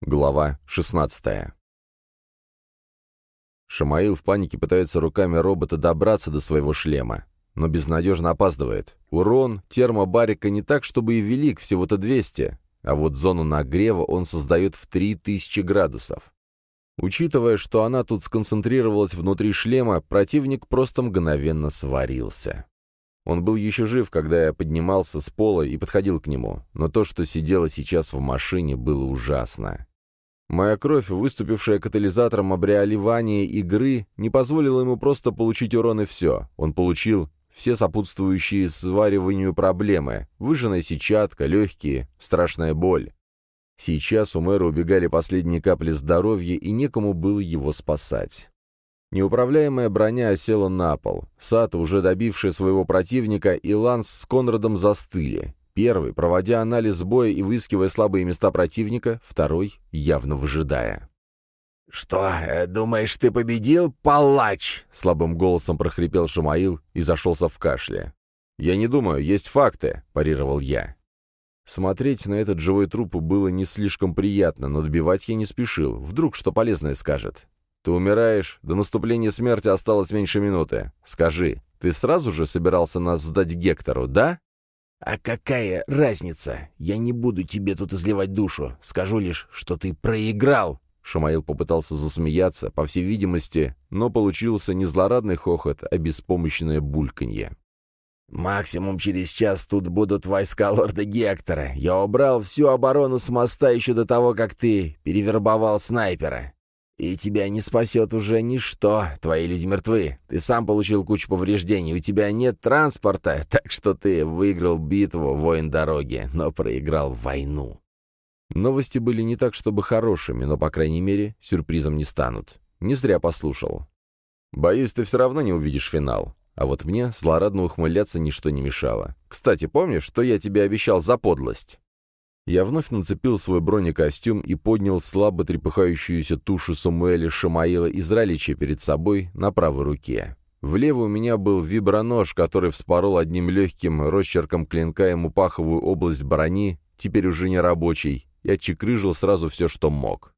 Глава 16 Шамаил в панике пытается руками робота добраться до своего шлема, но безнадежно опаздывает. Урон термобарика не так, чтобы и велик, всего-то 200, а вот зону нагрева он создает в 3000 градусов. Учитывая, что она тут сконцентрировалась внутри шлема, противник просто мгновенно сварился. Он был еще жив, когда я поднимался с пола и подходил к нему, но то, что сидело сейчас в машине, было ужасно. Моя кровь, выступившая катализатором обреоливания игры, не позволила ему просто получить урон и все. Он получил все сопутствующие свариванию проблемы, выжженная сетчатка, легкие, страшная боль. Сейчас у мэра убегали последние капли здоровья, и некому было его спасать. Неуправляемая броня осела на пол. Сата, уже добившая своего противника, и Ланс с Конрадом застыли. Первый, проводя анализ боя и выискивая слабые места противника, второй, явно выжидая. «Что, э, думаешь, ты победил, палач?» — слабым голосом прохрипел Шамаил и зашелся в кашле. «Я не думаю, есть факты», — парировал я. Смотреть на этот живой труп было не слишком приятно, но добивать я не спешил. Вдруг что полезное скажет. Ты умираешь, до наступления смерти осталось меньше минуты. Скажи, ты сразу же собирался нас сдать Гектору, да?» «А какая разница? Я не буду тебе тут изливать душу. Скажу лишь, что ты проиграл!» Шамаил попытался засмеяться, по всей видимости, но получился не злорадный хохот, а беспомощное бульканье. «Максимум через час тут будут войска лорда Гектора. Я убрал всю оборону с моста еще до того, как ты перевербовал снайпера. И тебя не спасет уже ничто, твои люди мертвы. Ты сам получил кучу повреждений, у тебя нет транспорта, так что ты выиграл битву, воин дороги, но проиграл войну». Новости были не так, чтобы хорошими, но, по крайней мере, сюрпризом не станут. Не зря послушал. «Боюсь, ты все равно не увидишь финал. А вот мне злорадно ухмыляться ничто не мешало. Кстати, помнишь, что я тебе обещал за подлость?» Я вновь нацепил свой бронекостюм и поднял слабо трепыхающуюся тушу Самуэля Шамаила Израилича перед собой на правой руке. Влево у меня был вибронож, который вспорол одним легким росчерком клинка ему паховую область брони, теперь уже не рабочий, и отчекрыжил сразу все, что мог.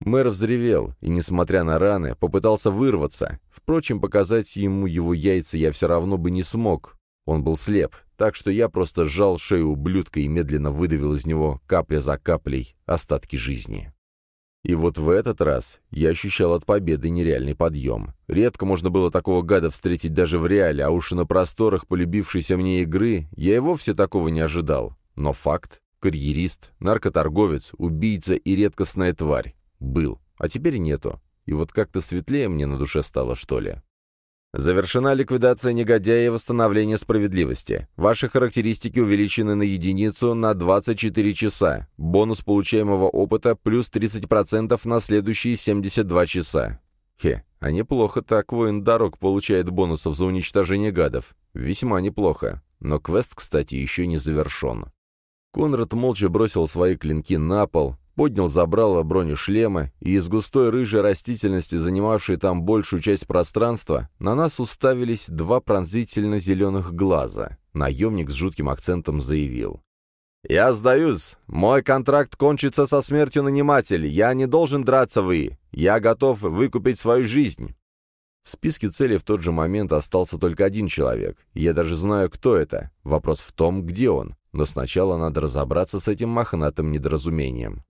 Мэр взревел и, несмотря на раны, попытался вырваться. Впрочем, показать ему его яйца я все равно бы не смог, он был слеп, так что я просто сжал шею ублюдка и медленно выдавил из него капля за каплей остатки жизни. И вот в этот раз я ощущал от победы нереальный подъем. Редко можно было такого гада встретить даже в реале, а уж на просторах полюбившейся мне игры я и вовсе такого не ожидал. Но факт — карьерист, наркоторговец, убийца и редкостная тварь — был, а теперь нету. И вот как-то светлее мне на душе стало, что ли. Завершена ликвидация негодяя и восстановление справедливости. Ваши характеристики увеличены на единицу на 24 часа. Бонус получаемого опыта плюс 30% на следующие 72 часа. Хе, а неплохо так воин дорог получает бонусов за уничтожение гадов. Весьма неплохо. Но квест, кстати, еще не завершен. Конрад молча бросил свои клинки на пол, поднял забрало бронешлема, и из густой рыжей растительности, занимавшей там большую часть пространства, на нас уставились два пронзительно-зеленых глаза. Наемник с жутким акцентом заявил. «Я сдаюсь. Мой контракт кончится со смертью нанимателя. Я не должен драться вы. Я готов выкупить свою жизнь». В списке целей в тот же момент остался только один человек. Я даже знаю, кто это. Вопрос в том, где он. Но сначала надо разобраться с этим мохнатым недоразумением.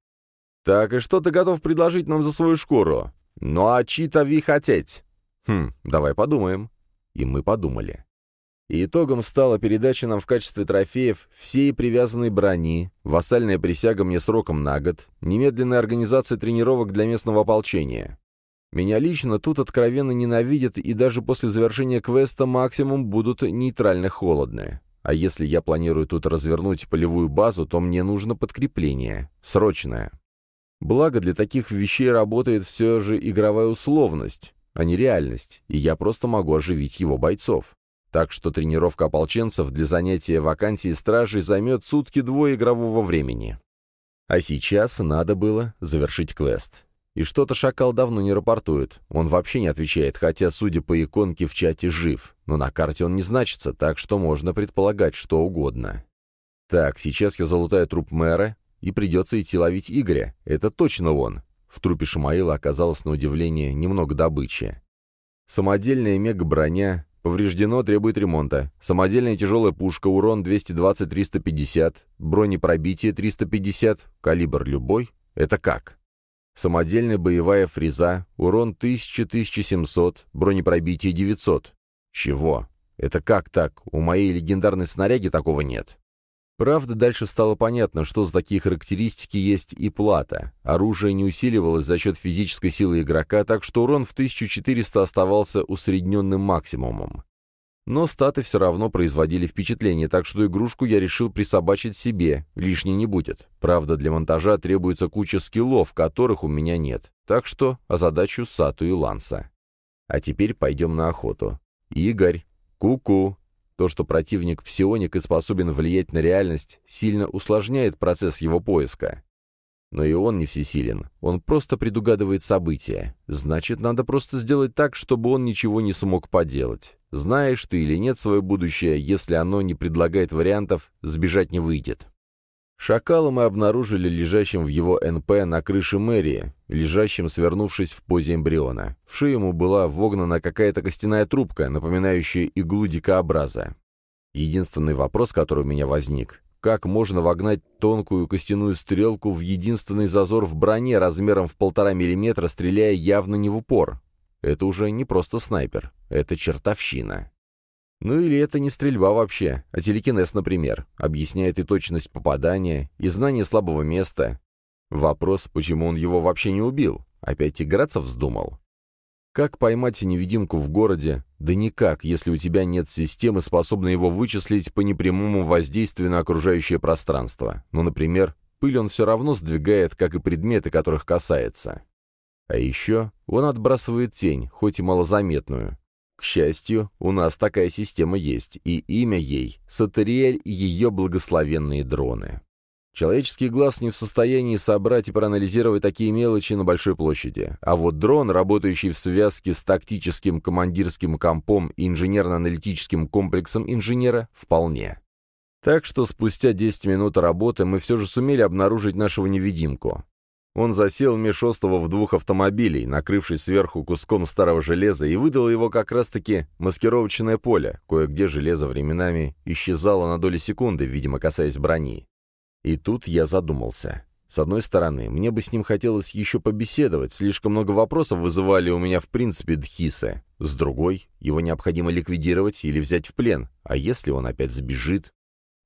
«Так, и что ты готов предложить нам за свою шкуру? Ну а чьи-то ви хотеть?» «Хм, давай подумаем». И мы подумали. Итогом стала передача нам в качестве трофеев всей привязанной брони, вассальная присяга мне сроком на год, немедленная организация тренировок для местного ополчения. Меня лично тут откровенно ненавидят, и даже после завершения квеста максимум будут нейтрально холодные. А если я планирую тут развернуть полевую базу, то мне нужно подкрепление. Срочное. Благо, для таких вещей работает все же игровая условность, а не реальность, и я просто могу оживить его бойцов. Так что тренировка ополченцев для занятия вакансии стражей займет сутки-двое игрового времени. А сейчас надо было завершить квест. И что-то Шакал давно не рапортует. Он вообще не отвечает, хотя, судя по иконке в чате, жив. Но на карте он не значится, так что можно предполагать что угодно. Так, сейчас я залутаю труп мэра, и придется идти ловить Игоря. Это точно он. В трупе Шамаила оказалось, на удивление, немного добычи. Самодельная мега-броня, повреждено, требует ремонта. Самодельная тяжелая пушка, урон 220-350, бронепробитие 350, калибр любой. Это как? Самодельная боевая фреза, урон 1000-1700, бронепробитие 900. Чего? Это как так? У моей легендарной снаряги такого нет. Правда, дальше стало понятно, что за такие характеристики есть и плата. Оружие не усиливалось за счет физической силы игрока, так что урон в 1400 оставался усредненным максимумом. Но статы все равно производили впечатление, так что игрушку я решил присобачить себе, лишней не будет. Правда, для монтажа требуется куча скиллов, которых у меня нет, так что озадачу Сату и Ланса. А теперь пойдем на охоту. Игорь, ку-ку, то, что противник псионик и способен влиять на реальность, сильно усложняет процесс его поиска. Но и он не всесилен, он просто предугадывает события. Значит, надо просто сделать так, чтобы он ничего не смог поделать. Знаешь ты или нет свое будущее, если оно не предлагает вариантов, сбежать не выйдет. Шакала мы обнаружили лежащим в его НП на крыше мэрии, лежащим, свернувшись в позе эмбриона. В шею ему была вогнана какая-то костяная трубка, напоминающая иглу дикообраза. Единственный вопрос, который у меня возник, как можно вогнать тонкую костяную стрелку в единственный зазор в броне размером в полтора миллиметра, стреляя явно не в упор? Это уже не просто снайпер, это чертовщина. Ну или это не стрельба вообще, а телекинез, например. Объясняет и точность попадания, и знание слабого места. Вопрос, почему он его вообще не убил? Опять играться вздумал? Как поймать невидимку в городе? Да никак, если у тебя нет системы, способной его вычислить по непрямому воздействию на окружающее пространство. Ну, например, пыль он все равно сдвигает, как и предметы, которых касается. А еще он отбрасывает тень, хоть и малозаметную. К счастью, у нас такая система есть, и имя ей — Сатериэль и ее благословенные дроны. Человеческий глаз не в состоянии собрать и проанализировать такие мелочи на большой площади, а вот дрон, работающий в связке с тактическим командирским компом и инженерно-аналитическим комплексом инженера, вполне. Так что спустя 10 минут работы мы все же сумели обнаружить нашего невидимку. Он засел меж островов двух автомобилей, накрывшись сверху куском старого железа, и выдал его как раз-таки маскировочное поле, кое-где железо временами исчезало на доли секунды, видимо, касаясь брони. И тут я задумался. С одной стороны, мне бы с ним хотелось еще побеседовать, слишком много вопросов вызывали у меня в принципе Дхиса. С другой, его необходимо ликвидировать или взять в плен, а если он опять сбежит?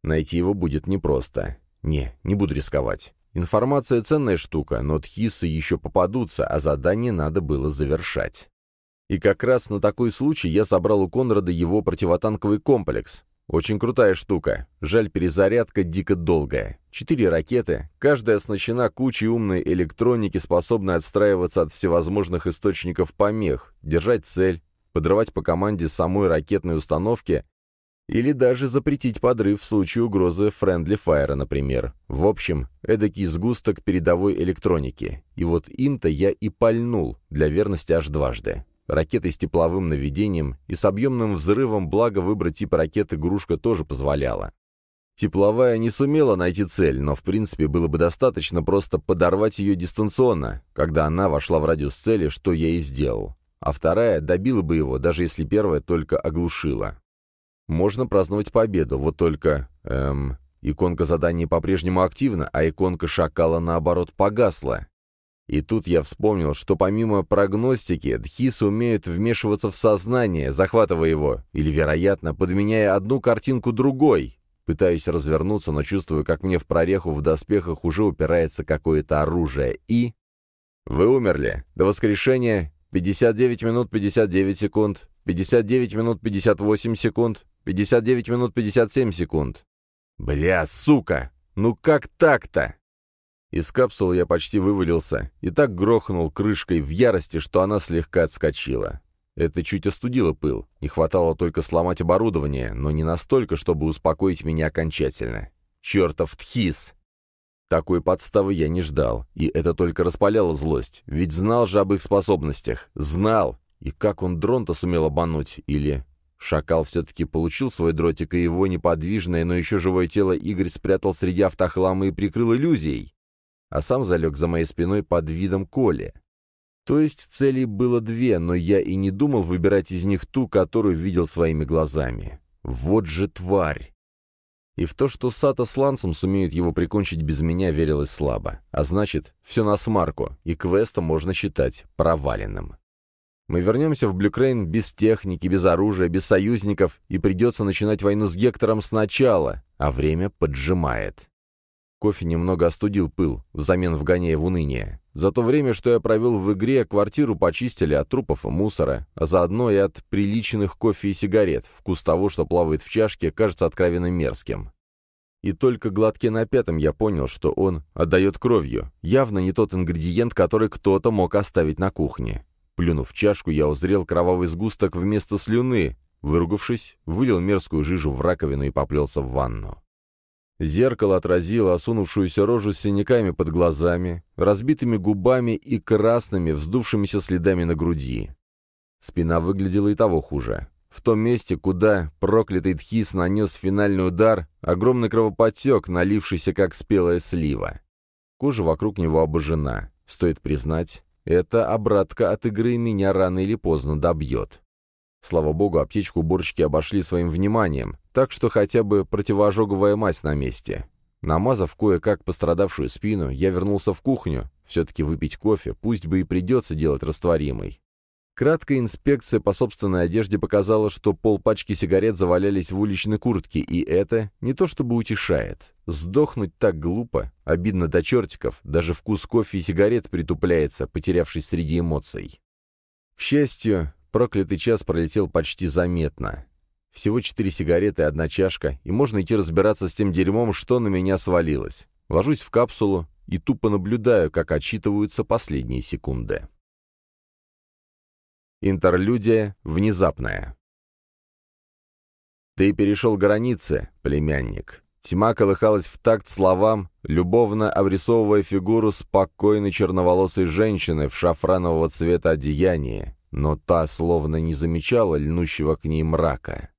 Найти его будет непросто. Не, не буду рисковать. Информация ценная штука, но тхисы еще попадутся, а задание надо было завершать. И как раз на такой случай я забрал у Конрада его противотанковый комплекс. Очень крутая штука. Жаль, перезарядка дико долгая. Четыре ракеты, каждая оснащена кучей умной электроники, способной отстраиваться от всевозможных источников помех, держать цель, подрывать по команде самой ракетной установки или даже запретить подрыв в случае угрозы Friendly Fire, например. В общем, эдакий сгусток передовой электроники. И вот им-то я и пальнул, для верности аж дважды. Ракеты с тепловым наведением и с объемным взрывом, благо выбрать тип ракеты игрушка тоже позволяла. Тепловая не сумела найти цель, но в принципе было бы достаточно просто подорвать ее дистанционно, когда она вошла в радиус цели, что я и сделал. А вторая добила бы его, даже если первая только оглушила. Можно праздновать победу, вот только... Эм... Иконка задания по-прежнему активна, а иконка шакала, наоборот, погасла. И тут я вспомнил, что помимо прогностики, дхисы умеют вмешиваться в сознание, захватывая его, или, вероятно, подменяя одну картинку другой. Пытаюсь развернуться, но чувствую, как мне в прореху в доспехах уже упирается какое-то оружие. И... Вы умерли. До воскрешения 59 минут 59 секунд, 59 минут 58 секунд, 59 минут 57 секунд. Бля, сука! Ну как так-то? Из капсулы я почти вывалился и так грохнул крышкой в ярости, что она слегка отскочила. Это чуть остудило пыл. Не хватало только сломать оборудование, но не настолько, чтобы успокоить меня окончательно. Чертов тхис! Такой подставы я не ждал, и это только распаляло злость, ведь знал же об их способностях. Знал! И как он дрон-то сумел обмануть? Или Шакал все-таки получил свой дротик, и его неподвижное, но еще живое тело Игорь спрятал среди автохлама и прикрыл иллюзией, а сам залег за моей спиной под видом Коли. То есть целей было две, но я и не думал выбирать из них ту, которую видел своими глазами. Вот же тварь! И в то, что Сата с Лансом сумеют его прикончить без меня, верилось слабо. А значит, все на смарку, и квеста можно считать проваленным. Мы вернемся в Блюкрейн без техники, без оружия, без союзников, и придется начинать войну с Гектором сначала, а время поджимает. Кофе немного остудил пыл, взамен вгоняя в уныние. За то время, что я провел в игре, квартиру почистили от трупов и мусора, а заодно и от приличных кофе и сигарет. Вкус того, что плавает в чашке, кажется откровенно мерзким. И только глотке на пятом я понял, что он отдает кровью. Явно не тот ингредиент, который кто-то мог оставить на кухне. Плюнув в чашку, я узрел кровавый сгусток вместо слюны. Выругавшись, вылил мерзкую жижу в раковину и поплелся в ванну. Зеркало отразило осунувшуюся рожу с синяками под глазами, разбитыми губами и красными, вздувшимися следами на груди. Спина выглядела и того хуже. В том месте, куда проклятый Тхис нанес финальный удар, огромный кровопотек, налившийся как спелая слива. Кожа вокруг него обожжена. Стоит признать, эта обратка от игры меня рано или поздно добьет. Слава богу, аптечку уборщики обошли своим вниманием, так что хотя бы противоожоговая мазь на месте. Намазав кое-как пострадавшую спину, я вернулся в кухню, все-таки выпить кофе, пусть бы и придется делать растворимый. Краткая инспекция по собственной одежде показала, что полпачки сигарет завалялись в уличной куртке, и это не то чтобы утешает. Сдохнуть так глупо, обидно до чертиков, даже вкус кофе и сигарет притупляется, потерявшись среди эмоций. К счастью, Проклятый час пролетел почти заметно. Всего четыре сигареты и одна чашка, и можно идти разбираться с тем дерьмом, что на меня свалилось. Ложусь в капсулу и тупо наблюдаю, как отчитываются последние секунды. Интерлюдия внезапная. «Ты перешел границы, племянник». Тьма колыхалась в такт словам, любовно обрисовывая фигуру спокойной черноволосой женщины в шафранового цвета одеянии, но та словно не замечала льнущего к ней мрака.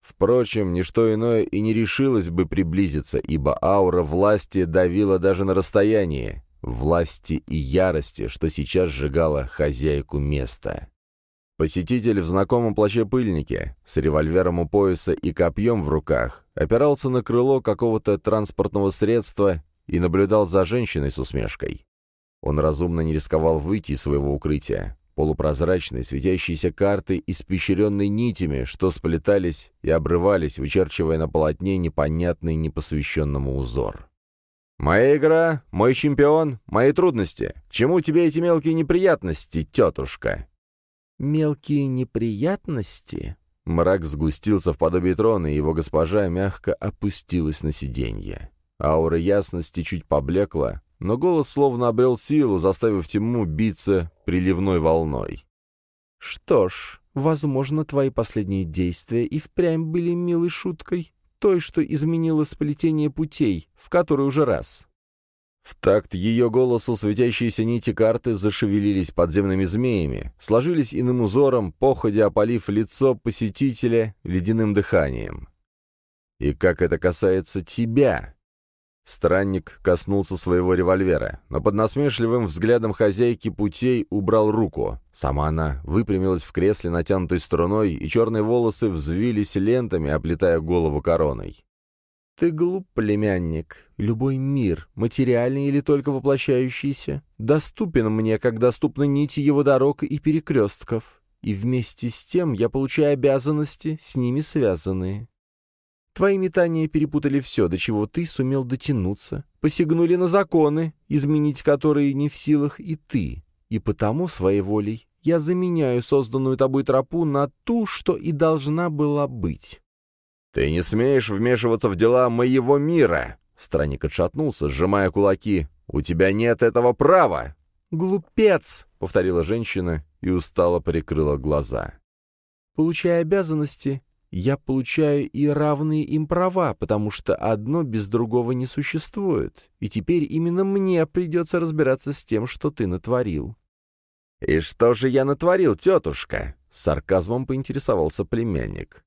Впрочем, ничто иное и не решилось бы приблизиться, ибо аура власти давила даже на расстоянии, власти и ярости, что сейчас сжигала хозяйку места. Посетитель в знакомом плаще-пыльнике, с револьвером у пояса и копьем в руках, опирался на крыло какого-то транспортного средства и наблюдал за женщиной с усмешкой. Он разумно не рисковал выйти из своего укрытия полупрозрачной, светящейся карты, испещренной нитями, что сплетались и обрывались, вычерчивая на полотне непонятный непосвященному узор. «Моя игра, мой чемпион, мои трудности. К чему тебе эти мелкие неприятности, тетушка?» «Мелкие неприятности?» Мрак сгустился в подобие трона, и его госпожа мягко опустилась на сиденье. Аура ясности чуть поблекла, но голос словно обрел силу, заставив тьму биться приливной волной. «Что ж, возможно, твои последние действия и впрямь были милой шуткой, той, что изменило сплетение путей, в который уже раз». В такт ее голосу светящиеся нити карты зашевелились подземными змеями, сложились иным узором, походя опалив лицо посетителя ледяным дыханием. «И как это касается тебя?» Странник коснулся своего револьвера, но под насмешливым взглядом хозяйки путей убрал руку. Сама она выпрямилась в кресле, натянутой струной, и черные волосы взвились лентами, оплетая голову короной. «Ты глуп, племянник. Любой мир, материальный или только воплощающийся, доступен мне, как доступны нити его дорог и перекрестков, и вместе с тем я получаю обязанности, с ними связанные. Твои метания перепутали все, до чего ты сумел дотянуться, посягнули на законы, изменить которые не в силах и ты. И потому своей волей я заменяю созданную тобой тропу на ту, что и должна была быть. «Ты не смеешь вмешиваться в дела моего мира!» Странник отшатнулся, сжимая кулаки. «У тебя нет этого права!» «Глупец!» — повторила женщина и устало прикрыла глаза. «Получая обязанности, я получаю и равные им права, потому что одно без другого не существует, и теперь именно мне придется разбираться с тем, что ты натворил». «И что же я натворил, тетушка?» С сарказмом поинтересовался племянник.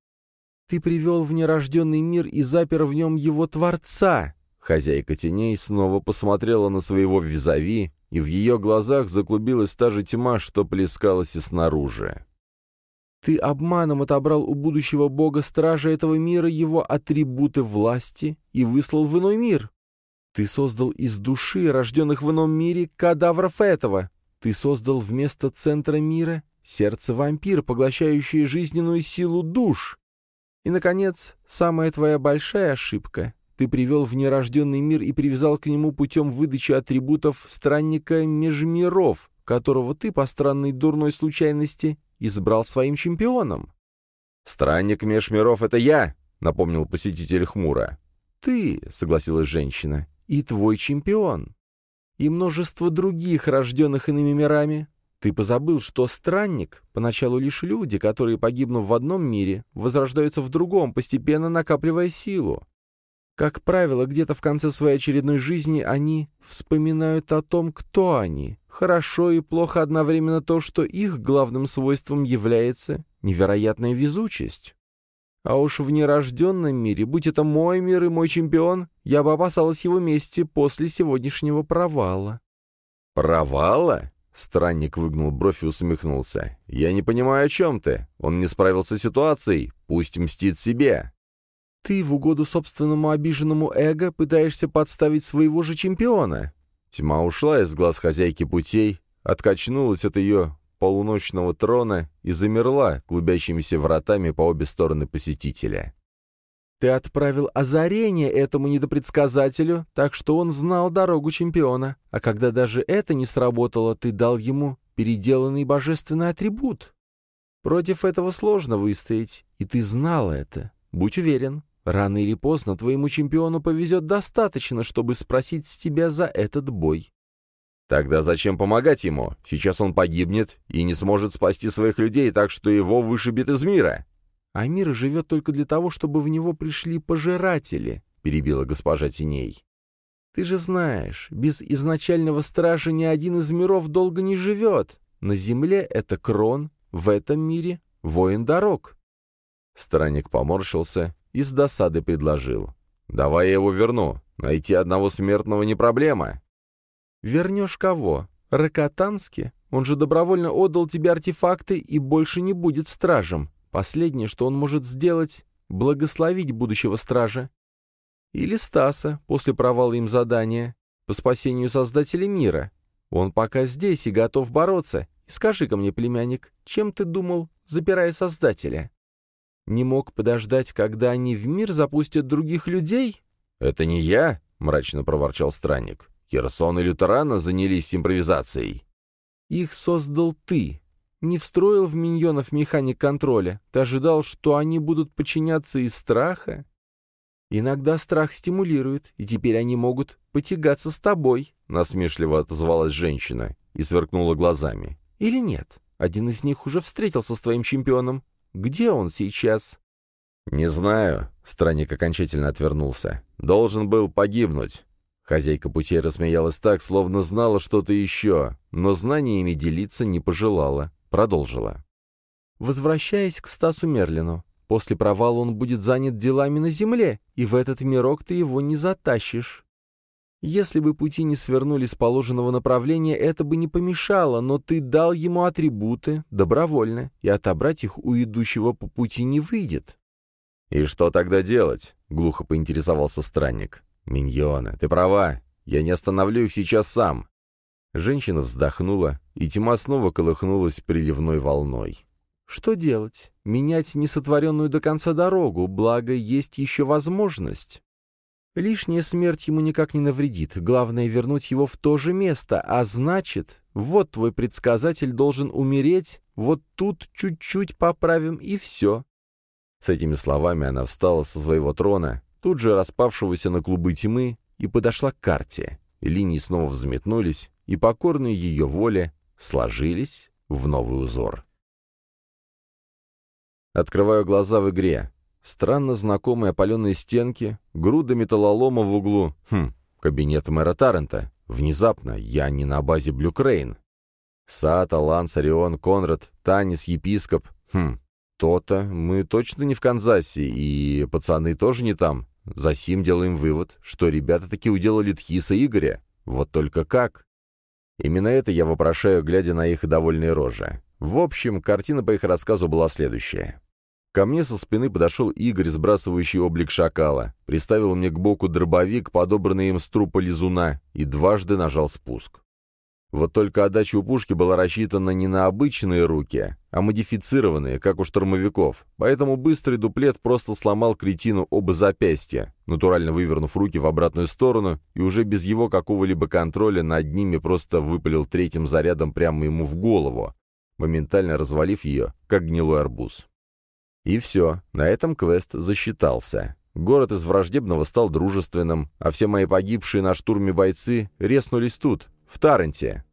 «Ты привел в нерожденный мир и запер в нем его Творца!» Хозяйка теней снова посмотрела на своего визави, и в ее глазах заклубилась та же тьма, что плескалась и снаружи. «Ты обманом отобрал у будущего бога-стража этого мира его атрибуты власти и выслал в иной мир. Ты создал из души, рожденных в ином мире, кадавров этого. Ты создал вместо центра мира сердце-вампир, поглощающее жизненную силу душ. И, наконец, самая твоя большая ошибка ты привел в нерожденный мир и привязал к нему путем выдачи атрибутов странника межмиров, которого ты, по странной дурной случайности, избрал своим чемпионом. «Странник межмиров — это я!» — напомнил посетитель хмуро. «Ты», — согласилась женщина, — «и твой чемпион. И множество других, рожденных иными мирами. Ты позабыл, что странник — поначалу лишь люди, которые, погибнув в одном мире, возрождаются в другом, постепенно накапливая силу. Как правило, где-то в конце своей очередной жизни они вспоминают о том, кто они. Хорошо и плохо одновременно то, что их главным свойством является невероятная везучесть. А уж в нерожденном мире, будь это мой мир и мой чемпион, я бы опасалась его мести после сегодняшнего провала. «Провала?» — странник выгнул бровь и усмехнулся. «Я не понимаю, о чем ты. Он не справился с ситуацией. Пусть мстит себе». Ты в угоду собственному обиженному эго пытаешься подставить своего же чемпиона. Тьма ушла из глаз хозяйки путей, откачнулась от ее полуночного трона и замерла клубящимися вратами по обе стороны посетителя. Ты отправил озарение этому недопредсказателю, так что он знал дорогу чемпиона, а когда даже это не сработало, ты дал ему переделанный божественный атрибут. Против этого сложно выстоять, и ты знал это. Будь уверен, Рано или поздно твоему чемпиону повезет достаточно, чтобы спросить с тебя за этот бой. Тогда зачем помогать ему? Сейчас он погибнет и не сможет спасти своих людей, так что его вышибет из мира. А мир живет только для того, чтобы в него пришли пожиратели, перебила госпожа Теней. Ты же знаешь, без изначального стража ни один из миров долго не живет. На земле это крон, в этом мире воин дорог. Странник поморщился и с досады предложил. «Давай я его верну. Найти одного смертного не проблема». «Вернешь кого? Ракотански? Он же добровольно отдал тебе артефакты и больше не будет стражем. Последнее, что он может сделать — благословить будущего стража. Или Стаса, после провала им задания, по спасению Создателя мира. Он пока здесь и готов бороться. И скажи-ка мне, племянник, чем ты думал, запирая Создателя?» Не мог подождать, когда они в мир запустят других людей? «Это не я», — мрачно проворчал странник. «Херсон и Лютерана занялись импровизацией». «Их создал ты. Не встроил в миньонов механик контроля. Ты ожидал, что они будут подчиняться из страха?» «Иногда страх стимулирует, и теперь они могут потягаться с тобой», — насмешливо отозвалась женщина и сверкнула глазами. «Или нет? Один из них уже встретился с твоим чемпионом. Где он сейчас?» «Не знаю», — странник окончательно отвернулся. «Должен был погибнуть». Хозяйка путей рассмеялась так, словно знала что-то еще, но знаниями делиться не пожелала. Продолжила. «Возвращаясь к Стасу Мерлину, после провала он будет занят делами на земле, и в этот мирок ты его не затащишь. Если бы пути не свернули с положенного направления, это бы не помешало, но ты дал ему атрибуты добровольно, и отобрать их у идущего по пути не выйдет. «И что тогда делать?» — глухо поинтересовался странник. «Миньона, ты права. Я не остановлю их сейчас сам». Женщина вздохнула, и тьма снова колыхнулась приливной волной. «Что делать? Менять несотворенную до конца дорогу, благо есть еще возможность». Лишняя смерть ему никак не навредит, главное вернуть его в то же место, а значит, вот твой предсказатель должен умереть, вот тут чуть-чуть поправим и все». С этими словами она встала со своего трона, тут же распавшегося на клубы тьмы, и подошла к карте. Линии снова взметнулись, и покорные ее воле сложились в новый узор. Открываю глаза в игре. Странно знакомые опаленные стенки, груда металлолома в углу. Хм, кабинет мэра Таррента. Внезапно я не на базе Блюкрейн. Сата, Ланс, Орион, Конрад, Танис, епископ. Хм, то-то. Мы точно не в Канзасе, и пацаны тоже не там. Засим делаем вывод, что ребята таки уделали Тхиса Игоря. Вот только как? Именно это я вопрошаю, глядя на их довольные рожи. В общем, картина по их рассказу была следующая. Ко мне со спины подошел Игорь, сбрасывающий облик шакала, приставил мне к боку дробовик, подобранный им с трупа лизуна, и дважды нажал спуск. Вот только отдача у пушки была рассчитана не на обычные руки, а модифицированные, как у штурмовиков, поэтому быстрый дуплет просто сломал кретину оба запястья, натурально вывернув руки в обратную сторону и уже без его какого-либо контроля над ними просто выпалил третьим зарядом прямо ему в голову, моментально развалив ее, как гнилой арбуз. И все, на этом квест засчитался. Город из враждебного стал дружественным, а все мои погибшие на штурме бойцы резнулись тут, в Таренте.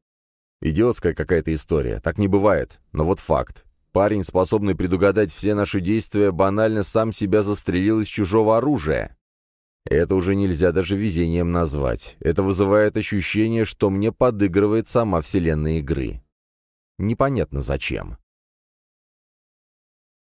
Идиотская какая-то история, так не бывает, но вот факт. Парень, способный предугадать все наши действия, банально сам себя застрелил из чужого оружия. Это уже нельзя даже везением назвать. Это вызывает ощущение, что мне подыгрывает сама вселенная игры. Непонятно зачем.